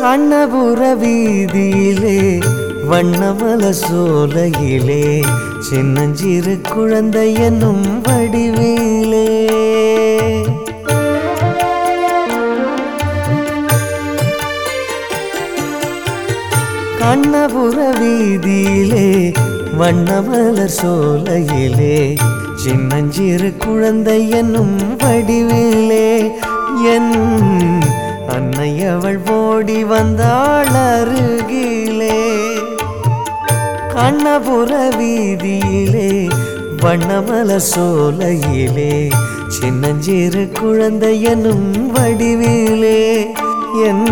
கண்ணபுர வீதியிலே வண்ணமல சோலையிலே சின்னஞ்சிறு குழந்தை என்னும் வடிவிலே. கண்ணபுர வீதியிலே வண்ணமலர் சோலையிலே சின்னஞ்சிறு குழந்தை என்னும் வடிவிலே. என் அவள் ஓடி வந்தாள் அருகிலே. கண்ணபுர வீதியிலே வண்ணமல சோலையிலே சின்னஞ்சிறு குழந்தை என்னும் வடிவிலே. என்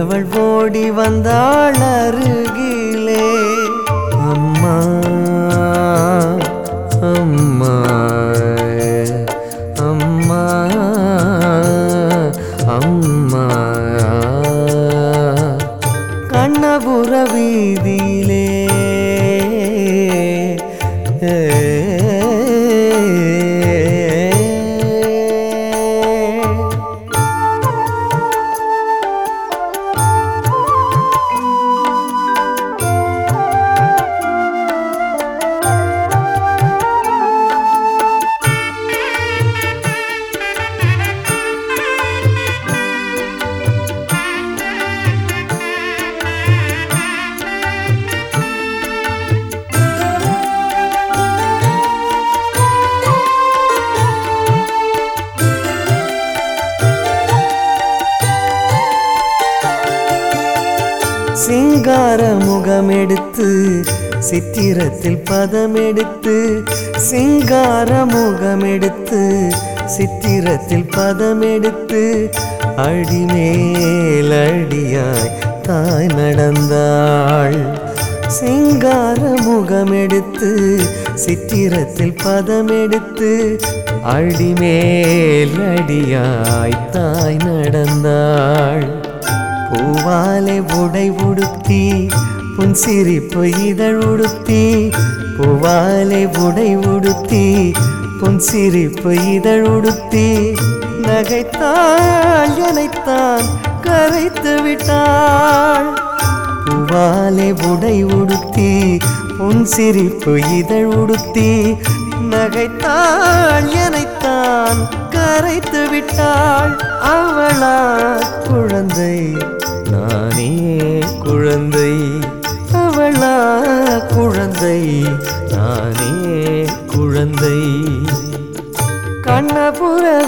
அவள் ஓடி வந்தாள் அருகிலே. அம்மா. சிங்கார முகமெடுத்து சித்திரத்தில் பதமெடுத்து சிங்கார முகமெடுத்து சித்திரத்தில் பதமெடுத்து அடிமேல் அடியாய் தாய் நடந்தாள். சிங்கார முகமெடுத்து சித்திரத்தில் பதமெடுத்து அடிமேல் அடியாய் தாய் நடந்தாள். பூவாலே உடை உடுத்தி புன் சிரிப்பு இதழ் உடுத்தி பூவாலே உடை உடுத்தி புன் சிரிப்பு இதழ் உடுத்தி நகைத்தாள் எனைத்தான் கரைத்து விட்டாள். பூவாலே உடை உடுத்தி உன் சிரிப்பு இதழ் உடுத்தி நகைத்தாள் எனைத்தான் கரைத்து விட்டாள். அவளா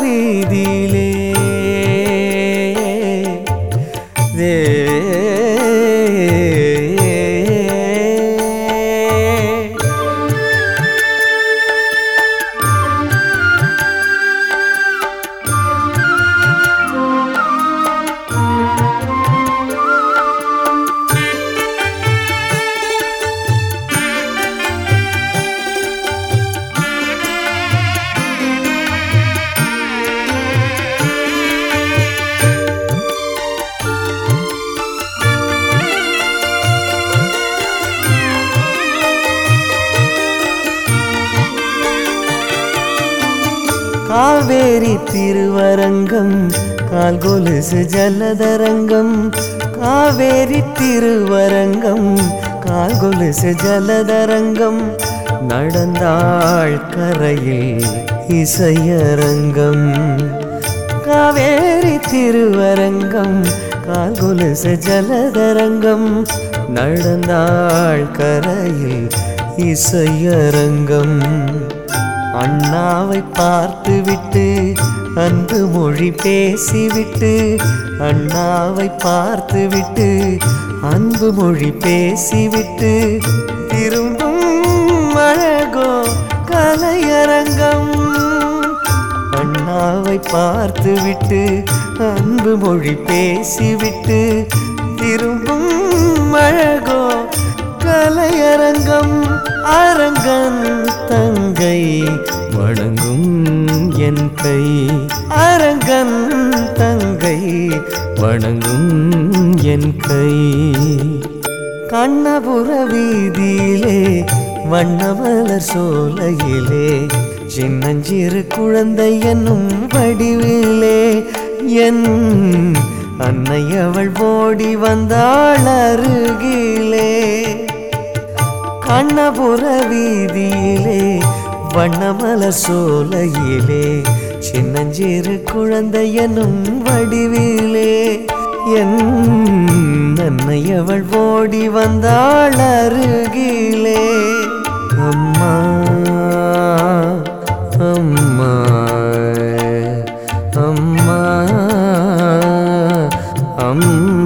கண்ணபுர காவேரி திருவரங்கம் கால் கொலுசு ஜலதரங்கம் காவேரி திருவரங்கம் கால் கொலுசு ஜலதரங்கம் நடந்தாள் கரையில் இசையரங்கம். காவேரி திருவரங்கம் கால் கொலுசு ஜலதரங்கம் நடந்தாள் கரையில் இசையரங்கம். அண்ணாவை பார்த்துவிட்டு அன்பு மொழி பேசிவிட்டு அண்ணாவை பார்த்துவிட்டு அன்பு மொழி பேசிவிட்டு திரும்பும் அழகோ கலையரங்கம். அண்ணாவை பார்த்துவிட்டு அன்பு மொழி பேசிவிட்டு திரும்பும் அழகோ கலையரங்கம் அரங்கன் தங்கை வணங்கும் என் கை. அரங்கன் தங்கை வணங்கும் என் கை. கண்ணபுர வீதியிலே வண்ணமலர் சோலையிலே சின்னஞ்சிறு குழந்தை என்னும் வடிவிலே என் அன்னை அவள் ஓடி வந்தாள் அருகிலே. கண்ணபுர வீதியிலே வண்ணமல சோலையிலே சின்னஞ்சிறு குழந்தையனும் வடிவிலே. என் அன்னை அவள் ஓடி வந்தாள் அருகிலே. அம்மா அம்மா அம்மா அம்மா.